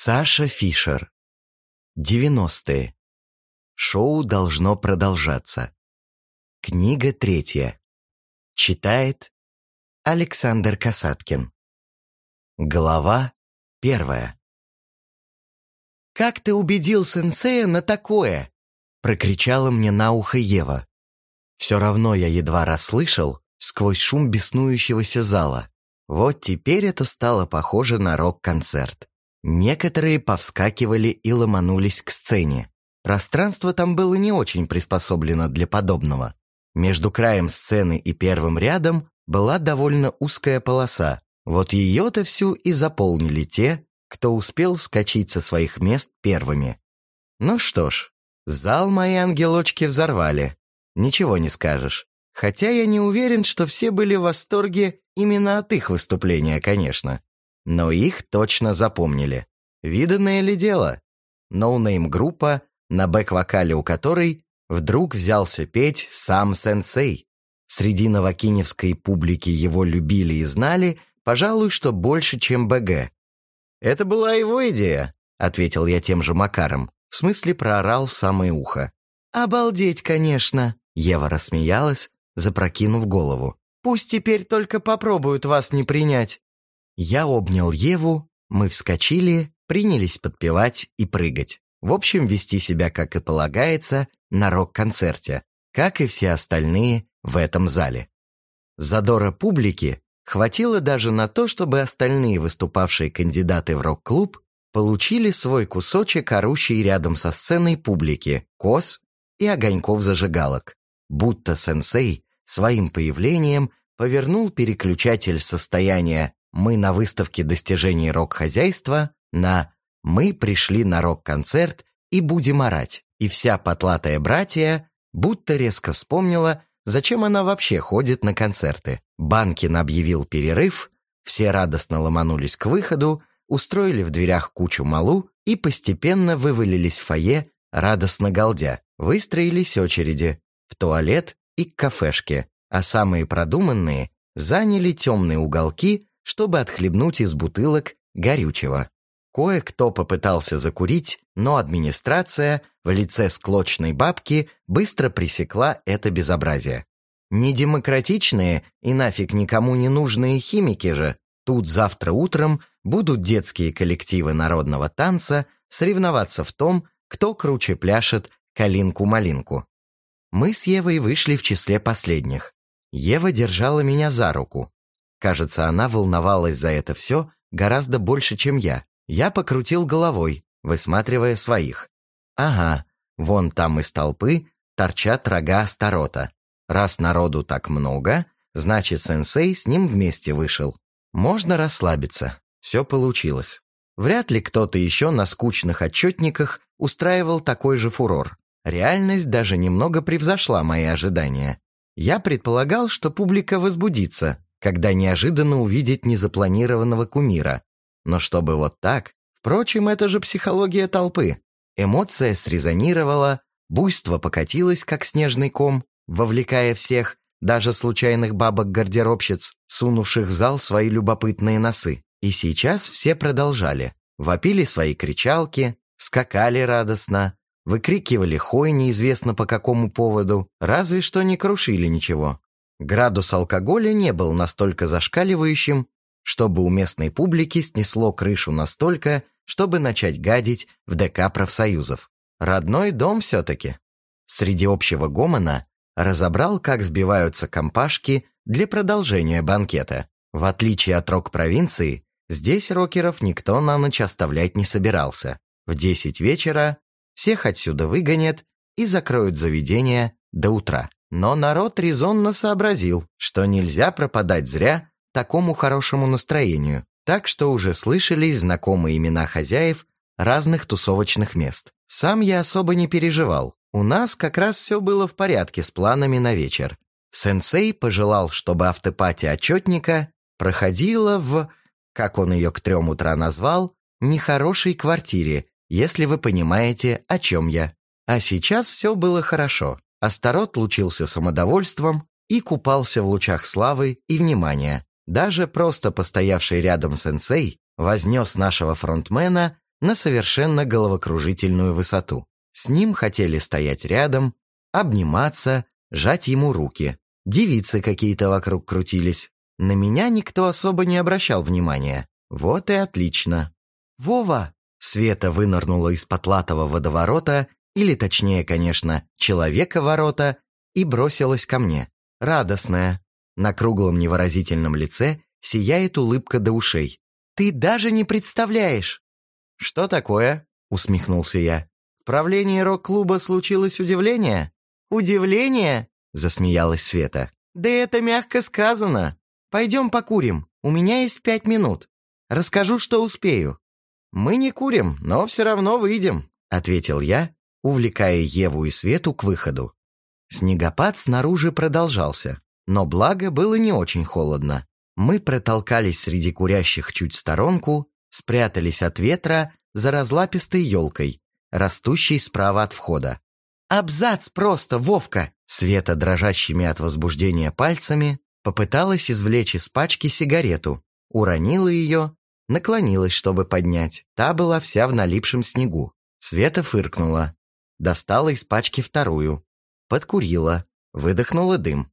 Саша Фишер. 90-е. Шоу должно продолжаться. Книга третья. Читает Александр Касаткин. Глава первая. «Как ты убедил сенсея на такое?» прокричала мне на ухо Ева. Все равно я едва расслышал сквозь шум беснующегося зала. Вот теперь это стало похоже на рок-концерт. Некоторые повскакивали и ломанулись к сцене. Пространство там было не очень приспособлено для подобного. Между краем сцены и первым рядом была довольно узкая полоса. Вот ее-то всю и заполнили те, кто успел вскочить со своих мест первыми. Ну что ж, зал мои ангелочки взорвали. Ничего не скажешь. Хотя я не уверен, что все были в восторге именно от их выступления, конечно но их точно запомнили. Виданное ли дело? Ноунейм-группа, на бэк-вокале у которой вдруг взялся петь сам сенсей. Среди новокиневской публики его любили и знали, пожалуй, что больше, чем БГ. «Это была его идея», — ответил я тем же Макаром, в смысле проорал в самое ухо. «Обалдеть, конечно», — Ева рассмеялась, запрокинув голову. «Пусть теперь только попробуют вас не принять». Я обнял Еву, мы вскочили, принялись подпевать и прыгать. В общем, вести себя, как и полагается, на рок-концерте, как и все остальные в этом зале. Задора публики хватило даже на то, чтобы остальные выступавшие кандидаты в рок-клуб получили свой кусочек орущей рядом со сценой публики, кос и огоньков зажигалок. Будто сенсей своим появлением повернул переключатель состояния мы на выставке достижений рок-хозяйства на «Мы пришли на рок-концерт и будем орать». И вся потлатая братья будто резко вспомнила, зачем она вообще ходит на концерты. Банкин объявил перерыв, все радостно ломанулись к выходу, устроили в дверях кучу малу и постепенно вывалились в фойе, радостно галдя. Выстроились очереди в туалет и к кафешке, а самые продуманные заняли темные уголки чтобы отхлебнуть из бутылок горючего. Кое-кто попытался закурить, но администрация в лице склочной бабки быстро пресекла это безобразие. Недемократичные и нафиг никому не нужные химики же тут завтра утром будут детские коллективы народного танца соревноваться в том, кто круче пляшет калинку-малинку. Мы с Евой вышли в числе последних. Ева держала меня за руку. Кажется, она волновалась за это все гораздо больше, чем я. Я покрутил головой, высматривая своих. Ага, вон там из толпы торчат рога Астарота. Раз народу так много, значит, сенсей с ним вместе вышел. Можно расслабиться. Все получилось. Вряд ли кто-то еще на скучных отчетниках устраивал такой же фурор. Реальность даже немного превзошла мои ожидания. Я предполагал, что публика возбудится, когда неожиданно увидеть незапланированного кумира. Но чтобы вот так... Впрочем, это же психология толпы. Эмоция срезонировала, буйство покатилось, как снежный ком, вовлекая всех, даже случайных бабок-гардеробщиц, сунувших в зал свои любопытные носы. И сейчас все продолжали. Вопили свои кричалки, скакали радостно, выкрикивали хой неизвестно по какому поводу, разве что не крушили ничего. Градус алкоголя не был настолько зашкаливающим, чтобы у местной публики снесло крышу настолько, чтобы начать гадить в ДК профсоюзов. Родной дом все-таки. Среди общего гомона разобрал, как сбиваются компашки для продолжения банкета. В отличие от рок-провинции, здесь рокеров никто на ночь оставлять не собирался. В 10 вечера всех отсюда выгонят и закроют заведение до утра. Но народ резонно сообразил, что нельзя пропадать зря такому хорошему настроению, так что уже слышались знакомые имена хозяев разных тусовочных мест. Сам я особо не переживал. У нас как раз все было в порядке с планами на вечер. Сенсей пожелал, чтобы автопати отчетника проходила в, как он ее к трем утра назвал, нехорошей квартире, если вы понимаете, о чем я. А сейчас все было хорошо. Астарот лучился самодовольством и купался в лучах славы и внимания. Даже просто постоявший рядом сенсей вознес нашего фронтмена на совершенно головокружительную высоту. С ним хотели стоять рядом, обниматься, жать ему руки. Девицы какие-то вокруг крутились. На меня никто особо не обращал внимания. Вот и отлично. «Вова!» Света вынырнула из потлатого водоворота, или точнее, конечно, человека-ворота, и бросилась ко мне. Радостная. На круглом невыразительном лице сияет улыбка до ушей. «Ты даже не представляешь!» «Что такое?» — усмехнулся я. «В правлении рок-клуба случилось удивление?» «Удивление?» — засмеялась Света. «Да это мягко сказано. Пойдем покурим. У меня есть пять минут. Расскажу, что успею». «Мы не курим, но все равно выйдем», — ответил я, увлекая Еву и Свету к выходу. Снегопад снаружи продолжался, но благо было не очень холодно. Мы протолкались среди курящих чуть сторонку, спрятались от ветра за разлапистой елкой, растущей справа от входа. «Абзац просто, Вовка!» Света, дрожащими от возбуждения пальцами, попыталась извлечь из пачки сигарету, уронила ее, наклонилась, чтобы поднять. Та была вся в налипшем снегу. Света фыркнула. Достала из пачки вторую. Подкурила. Выдохнула дым.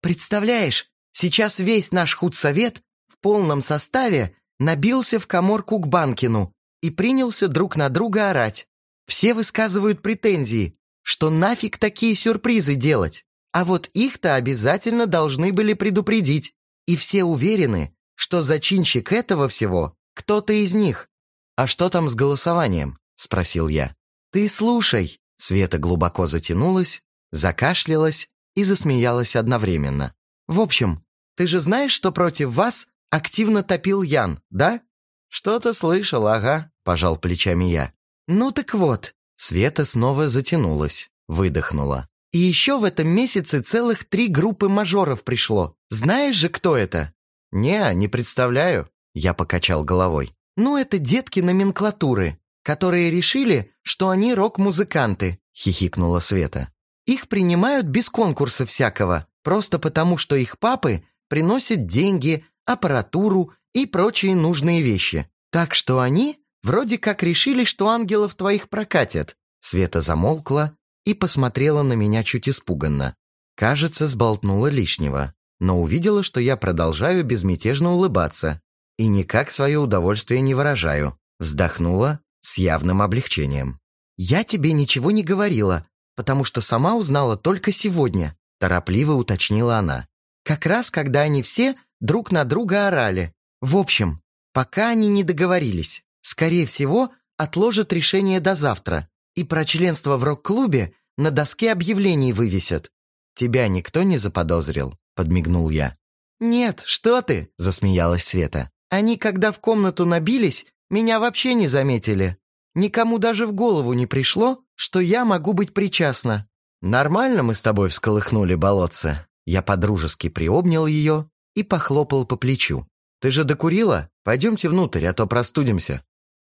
«Представляешь, сейчас весь наш худсовет в полном составе набился в коморку к Банкину и принялся друг на друга орать. Все высказывают претензии, что нафиг такие сюрпризы делать. А вот их-то обязательно должны были предупредить. И все уверены, что зачинщик этого всего кто-то из них. «А что там с голосованием?» – спросил я. «Ты слушай!» Света глубоко затянулась, закашлялась и засмеялась одновременно. «В общем, ты же знаешь, что против вас активно топил Ян, да?» «Что-то слышал, ага», – пожал плечами я. «Ну так вот». Света снова затянулась, выдохнула. «И еще в этом месяце целых три группы мажоров пришло. Знаешь же, кто это?» «Не, не представляю», – я покачал головой. «Ну, это детки номенклатуры, которые решили, что они рок-музыканты», – хихикнула Света. «Их принимают без конкурса всякого, просто потому, что их папы приносят деньги, аппаратуру и прочие нужные вещи. Так что они вроде как решили, что ангелов твоих прокатят». Света замолкла и посмотрела на меня чуть испуганно. Кажется, сболтнула лишнего, но увидела, что я продолжаю безмятежно улыбаться и никак свое удовольствие не выражаю. Вздохнула с явным облегчением. «Я тебе ничего не говорила, потому что сама узнала только сегодня», торопливо уточнила она. «Как раз, когда они все друг на друга орали. В общем, пока они не договорились, скорее всего, отложат решение до завтра и про членство в рок-клубе на доске объявлений вывесят. Тебя никто не заподозрил?» – подмигнул я. «Нет, что ты?» – засмеялась Света. «Они, когда в комнату набились, меня вообще не заметили. Никому даже в голову не пришло, что я могу быть причастна. Нормально мы с тобой всколыхнули болотце. Я подружески приобнял ее и похлопал по плечу. «Ты же докурила? Пойдемте внутрь, а то простудимся».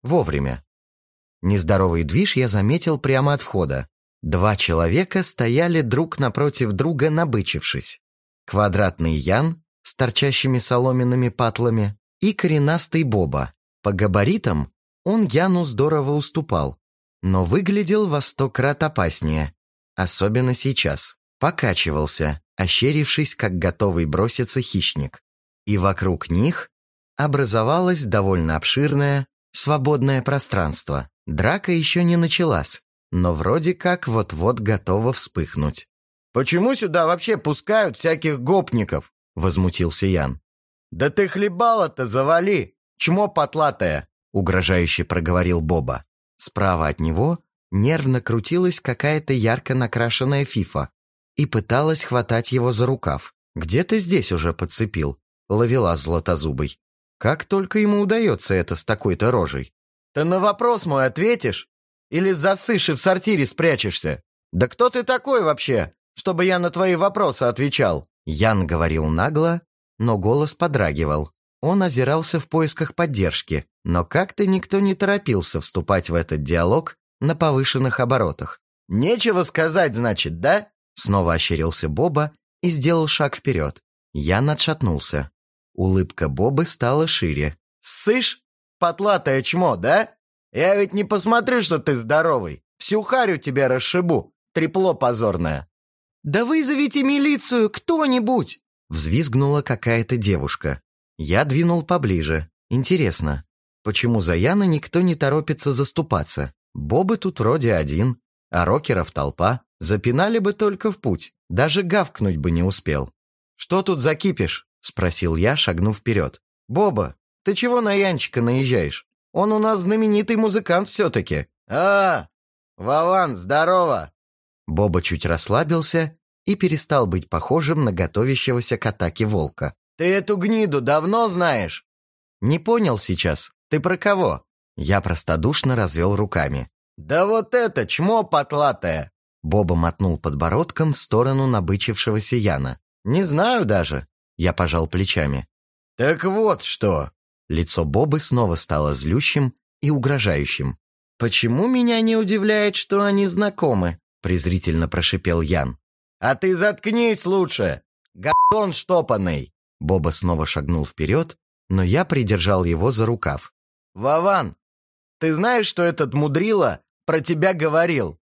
Вовремя. Нездоровый движ я заметил прямо от входа. Два человека стояли друг напротив друга, набычившись. Квадратный Ян с торчащими соломенными патлами и коренастый Боба. По габаритам он Яну здорово уступал, но выглядел во сто крат опаснее. Особенно сейчас. Покачивался, ощерившись, как готовый броситься хищник. И вокруг них образовалось довольно обширное, свободное пространство. Драка еще не началась, но вроде как вот-вот готова вспыхнуть. «Почему сюда вообще пускают всяких гопников?» — возмутился Ян. «Да ты хлебало-то завали, чмо потлатое!» Угрожающе проговорил Боба. Справа от него нервно крутилась какая-то ярко накрашенная фифа и пыталась хватать его за рукав. Где-то здесь уже подцепил, ловила златозубой. Как только ему удается это с такой-то рожей. «Ты на вопрос мой ответишь? Или засышь и в сортире спрячешься? Да кто ты такой вообще, чтобы я на твои вопросы отвечал?» Ян говорил нагло, но голос подрагивал. Он озирался в поисках поддержки, но как-то никто не торопился вступать в этот диалог на повышенных оборотах. «Нечего сказать, значит, да?» Снова ощерился Боба и сделал шаг вперед. Я надшатнулся. Улыбка Бобы стала шире. «Сышь, потлатое чмо, да? Я ведь не посмотрю, что ты здоровый. Всю харю тебя расшибу. Трепло позорное». «Да вызовите милицию, кто-нибудь!» Взвизгнула какая-то девушка. Я двинул поближе. Интересно, почему за Яна никто не торопится заступаться? Бобы тут вроде один, а рокеров толпа. Запинали бы только в путь, даже гавкнуть бы не успел. «Что тут закипишь?» – спросил я, шагнув вперед. «Боба, ты чего на Янчика наезжаешь? Он у нас знаменитый музыкант все-таки». «А, Вован, здорово!» Боба чуть расслабился и перестал быть похожим на готовящегося к атаке волка. «Ты эту гниду давно знаешь?» «Не понял сейчас. Ты про кого?» Я простодушно развел руками. «Да вот это, чмо потлатое!» Боба мотнул подбородком в сторону набычившегося Яна. «Не знаю даже». Я пожал плечами. «Так вот что!» Лицо Бобы снова стало злющим и угрожающим. «Почему меня не удивляет, что они знакомы?» презрительно прошипел Ян. «А ты заткнись лучше! Гадон штопанный!» Боба снова шагнул вперед, но я придержал его за рукав. «Вован, ты знаешь, что этот мудрила про тебя говорил?»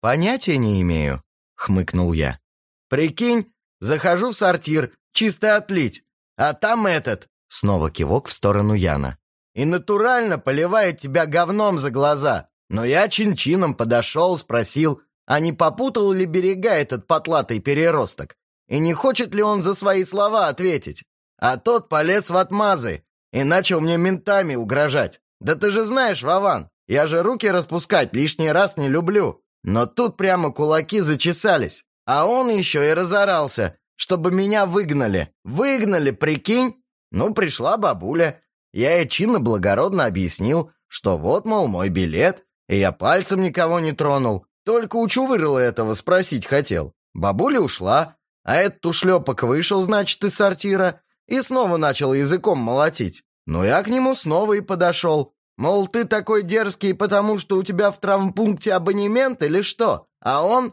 «Понятия не имею», — хмыкнул я. «Прикинь, захожу в сортир, чисто отлить, а там этот...» Снова кивок в сторону Яна. «И натурально поливает тебя говном за глаза. Но я чин-чином подошел, спросил, а не попутал ли берега этот потлатый переросток? И не хочет ли он за свои слова ответить? А тот полез в отмазы и начал мне ментами угрожать. Да ты же знаешь, Вован, я же руки распускать лишний раз не люблю. Но тут прямо кулаки зачесались. А он еще и разорался, чтобы меня выгнали. Выгнали, прикинь? Ну, пришла бабуля. Я ей чинно благородно объяснил, что вот, мол, мой билет, и я пальцем никого не тронул. Только у Чувырла этого спросить хотел. Бабуля ушла, а этот ушлепок вышел, значит, из сортира и снова начал языком молотить. Ну, я к нему снова и подошел. Мол, ты такой дерзкий, потому что у тебя в травмпункте абонемент или что? А он...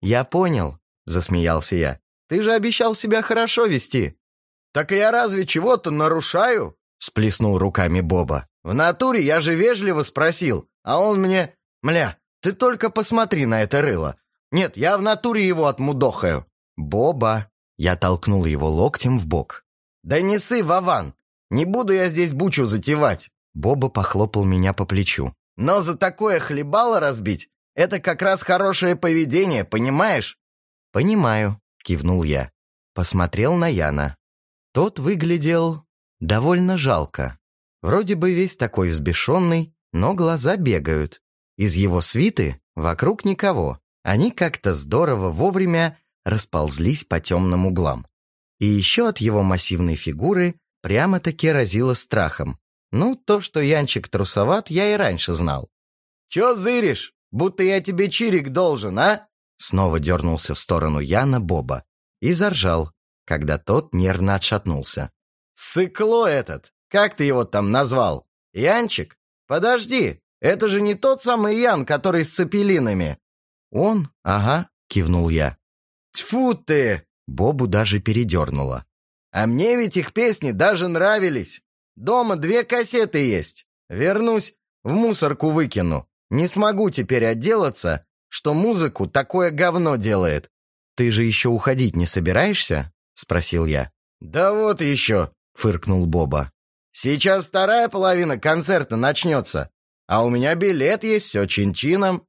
«Я понял», — засмеялся я. «Ты же обещал себя хорошо вести». «Так я разве чего-то нарушаю?» — сплеснул руками Боба. «В натуре я же вежливо спросил, а он мне... Мля, ты только посмотри на это рыло. Нет, я в натуре его отмудохаю. Боба. Я толкнул его локтем в бок. Да не сы, Вован. Не буду я здесь бучу затевать. Боба похлопал меня по плечу. Но за такое хлебало разбить, это как раз хорошее поведение, понимаешь? Понимаю, кивнул я. Посмотрел на Яна. Тот выглядел довольно жалко. Вроде бы весь такой взбешенный, но глаза бегают. Из его свиты вокруг никого. Они как-то здорово вовремя расползлись по темным углам. И еще от его массивной фигуры прямо-таки разило страхом. Ну, то, что Янчик трусоват, я и раньше знал. «Че зыришь? Будто я тебе чирик должен, а?» Снова дернулся в сторону Яна Боба и заржал, когда тот нервно отшатнулся. «Сыкло этот! Как ты его там назвал? Янчик? Подожди, это же не тот самый Ян, который с цепелинами!» «Он? Ага», — кивнул я. «Тьфу ты!» — Бобу даже передернуло. «А мне ведь их песни даже нравились. Дома две кассеты есть. Вернусь, в мусорку выкину. Не смогу теперь отделаться, что музыку такое говно делает». «Ты же еще уходить не собираешься?» — спросил я. «Да вот еще», — фыркнул Боба. «Сейчас вторая половина концерта начнется. А у меня билет есть, все чин-чином».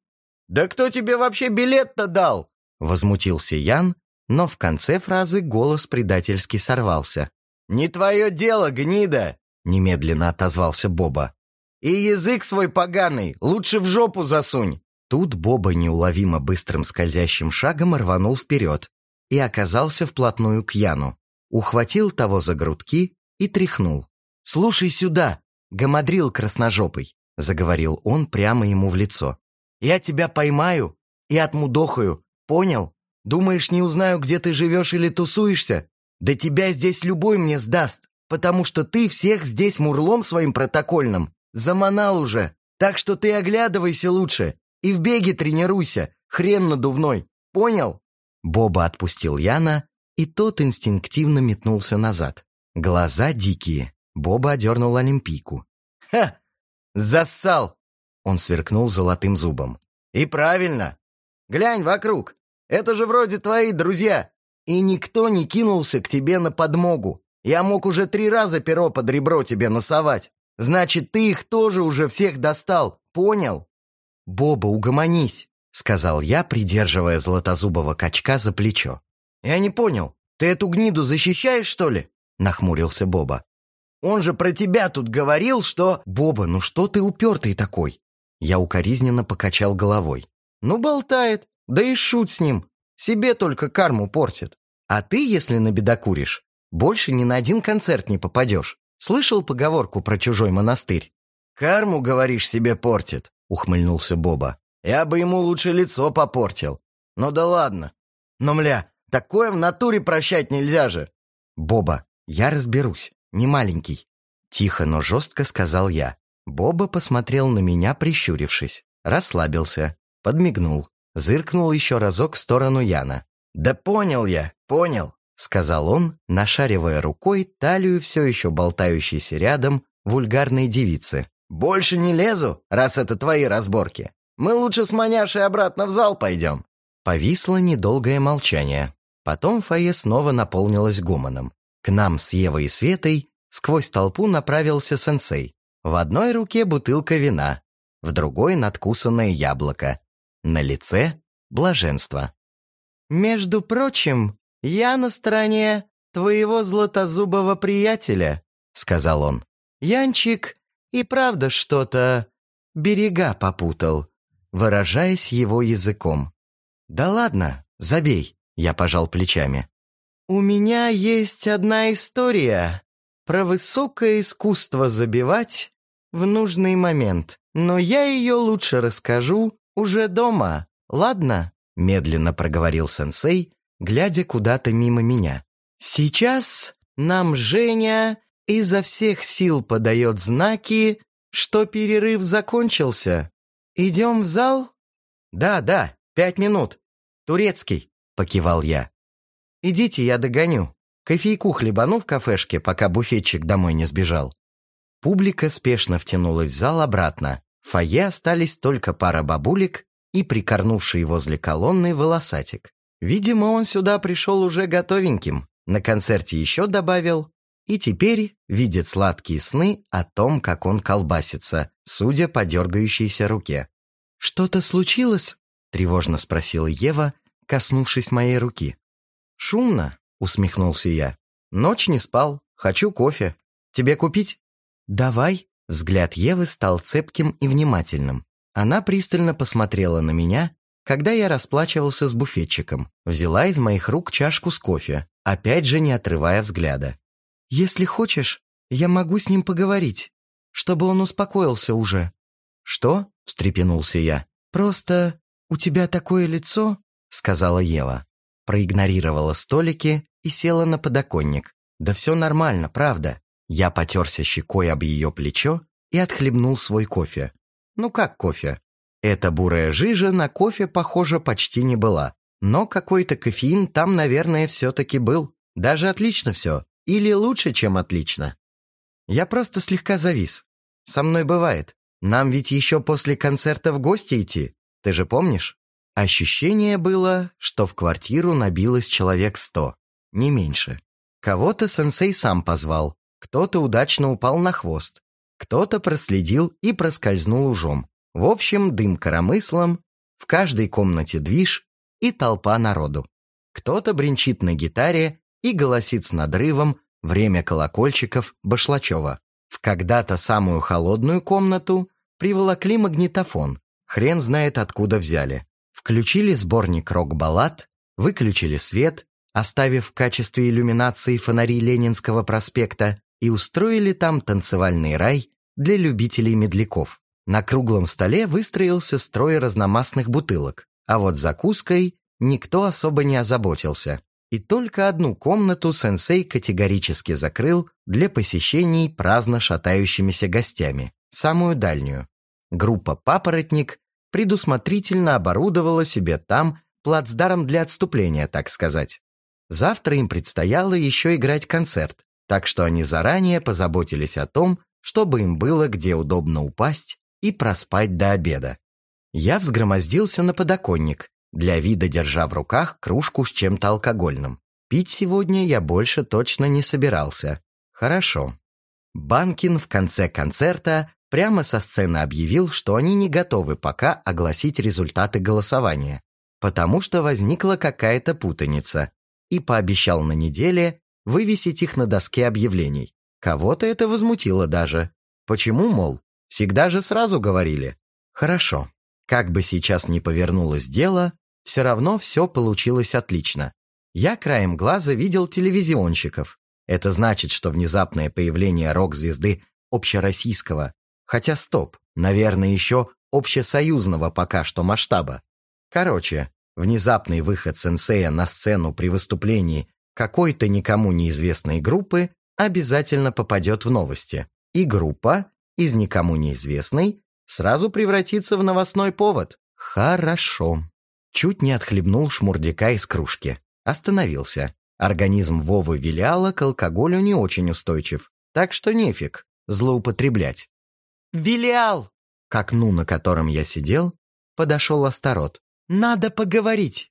«Да кто тебе вообще билет-то дал?» Возмутился Ян, но в конце фразы голос предательски сорвался. «Не твое дело, гнида!» Немедленно отозвался Боба. «И язык свой поганый лучше в жопу засунь!» Тут Боба неуловимо быстрым скользящим шагом рванул вперед и оказался вплотную к Яну. Ухватил того за грудки и тряхнул. «Слушай сюда, гамадрил красножопый заговорил он прямо ему в лицо. «Я тебя поймаю и отмудохаю, понял? Думаешь, не узнаю, где ты живешь или тусуешься? Да тебя здесь любой мне сдаст, потому что ты всех здесь мурлом своим протокольным заманал уже. Так что ты оглядывайся лучше и в беге тренируйся, хрен надувной, понял?» Боба отпустил Яна, и тот инстинктивно метнулся назад. Глаза дикие. Боба одернул Олимпийку. «Ха! Зассал! Он сверкнул золотым зубом. «И правильно. Глянь вокруг. Это же вроде твои друзья. И никто не кинулся к тебе на подмогу. Я мог уже три раза перо под ребро тебе носовать. Значит, ты их тоже уже всех достал. Понял?» «Боба, угомонись», — сказал я, придерживая золотозубого качка за плечо. «Я не понял. Ты эту гниду защищаешь, что ли?» — нахмурился Боба. «Он же про тебя тут говорил, что...» «Боба, ну что ты упертый такой?» Я укоризненно покачал головой. «Ну, болтает. Да и шут с ним. Себе только карму портит. А ты, если набедокуришь, больше ни на один концерт не попадешь. Слышал поговорку про чужой монастырь? «Карму, говоришь, себе портит», — ухмыльнулся Боба. «Я бы ему лучше лицо попортил. Ну да ладно. Но, мля, такое в натуре прощать нельзя же». «Боба, я разберусь, не маленький». Тихо, но жестко сказал я. Боба посмотрел на меня, прищурившись. Расслабился, подмигнул. Зыркнул еще разок в сторону Яна. «Да понял я, понял», — сказал он, нашаривая рукой талию все еще болтающейся рядом вульгарной девицы. «Больше не лезу, раз это твои разборки. Мы лучше с маняшей обратно в зал пойдем». Повисло недолгое молчание. Потом фойе снова наполнилось гомоном. К нам с Евой и Светой сквозь толпу направился сенсей. В одной руке бутылка вина, в другой надкусанное яблоко. На лице блаженство. «Между прочим, я на стороне твоего златозубого приятеля», — сказал он. «Янчик и правда что-то берега попутал», выражаясь его языком. «Да ладно, забей», — я пожал плечами. «У меня есть одна история про высокое искусство забивать в нужный момент, но я ее лучше расскажу уже дома, ладно?» Медленно проговорил сенсей, глядя куда-то мимо меня. «Сейчас нам Женя изо всех сил подает знаки, что перерыв закончился. Идем в зал?» «Да, да, пять минут. Турецкий», — покивал я. «Идите, я догоню. Кофейку хлебану в кафешке, пока буфетчик домой не сбежал». Публика спешно втянулась в зал обратно. В фойе остались только пара бабулек и прикорнувший возле колонны волосатик. Видимо, он сюда пришел уже готовеньким, на концерте еще добавил, и теперь видит сладкие сны о том, как он колбасится, судя по дергающейся руке. «Что-то случилось?» — тревожно спросила Ева, коснувшись моей руки. «Шумно», — усмехнулся я. «Ночь не спал, хочу кофе. Тебе купить?» «Давай», — взгляд Евы стал цепким и внимательным. Она пристально посмотрела на меня, когда я расплачивался с буфетчиком, взяла из моих рук чашку с кофе, опять же не отрывая взгляда. «Если хочешь, я могу с ним поговорить, чтобы он успокоился уже». «Что?» – встрепенулся я. «Просто у тебя такое лицо», – сказала Ева. Проигнорировала столики и села на подоконник. «Да все нормально, правда». Я потерся щекой об ее плечо и отхлебнул свой кофе. Ну как кофе? Эта бурая жижа на кофе, похоже, почти не была. Но какой-то кофеин там, наверное, все-таки был. Даже отлично все. Или лучше, чем отлично. Я просто слегка завис. Со мной бывает. Нам ведь еще после концерта в гости идти. Ты же помнишь? Ощущение было, что в квартиру набилось человек сто. Не меньше. Кого-то сенсей сам позвал. Кто-то удачно упал на хвост. Кто-то проследил и проскользнул ужом. В общем, дым коромыслом, в каждой комнате движ и толпа народу. Кто-то бренчит на гитаре и голосит с надрывом время колокольчиков Башлачева. В когда-то самую холодную комнату приволокли магнитофон, хрен знает откуда взяли. Включили сборник рок-баллад, выключили свет, оставив в качестве иллюминации фонари Ленинского проспекта, и устроили там танцевальный рай для любителей медляков. На круглом столе выстроился строй разномастных бутылок, а вот закуской никто особо не озаботился. И только одну комнату сенсей категорически закрыл для посещений праздно шатающимися гостями, самую дальнюю. Группа «Папоротник» предусмотрительно оборудовала себе там плацдарм для отступления, так сказать. Завтра им предстояло еще играть концерт, так что они заранее позаботились о том, чтобы им было где удобно упасть и проспать до обеда. Я взгромоздился на подоконник, для вида держа в руках кружку с чем-то алкогольным. Пить сегодня я больше точно не собирался. Хорошо. Банкин в конце концерта прямо со сцены объявил, что они не готовы пока огласить результаты голосования, потому что возникла какая-то путаница, и пообещал на неделе вывесить их на доске объявлений. Кого-то это возмутило даже. Почему, мол, всегда же сразу говорили? Хорошо. Как бы сейчас ни повернулось дело, все равно все получилось отлично. Я краем глаза видел телевизионщиков. Это значит, что внезапное появление рок-звезды общероссийского, хотя стоп, наверное, еще общесоюзного пока что масштаба. Короче, внезапный выход сенсея на сцену при выступлении какой-то никому неизвестной группы обязательно попадет в новости. И группа из никому неизвестной сразу превратится в новостной повод. Хорошо. Чуть не отхлебнул шмурдяка из кружки. Остановился. Организм Вовы Виляла к алкоголю не очень устойчив, так что нефиг злоупотреблять. «Вилял!» К окну, на котором я сидел, подошел Астарот. «Надо поговорить!»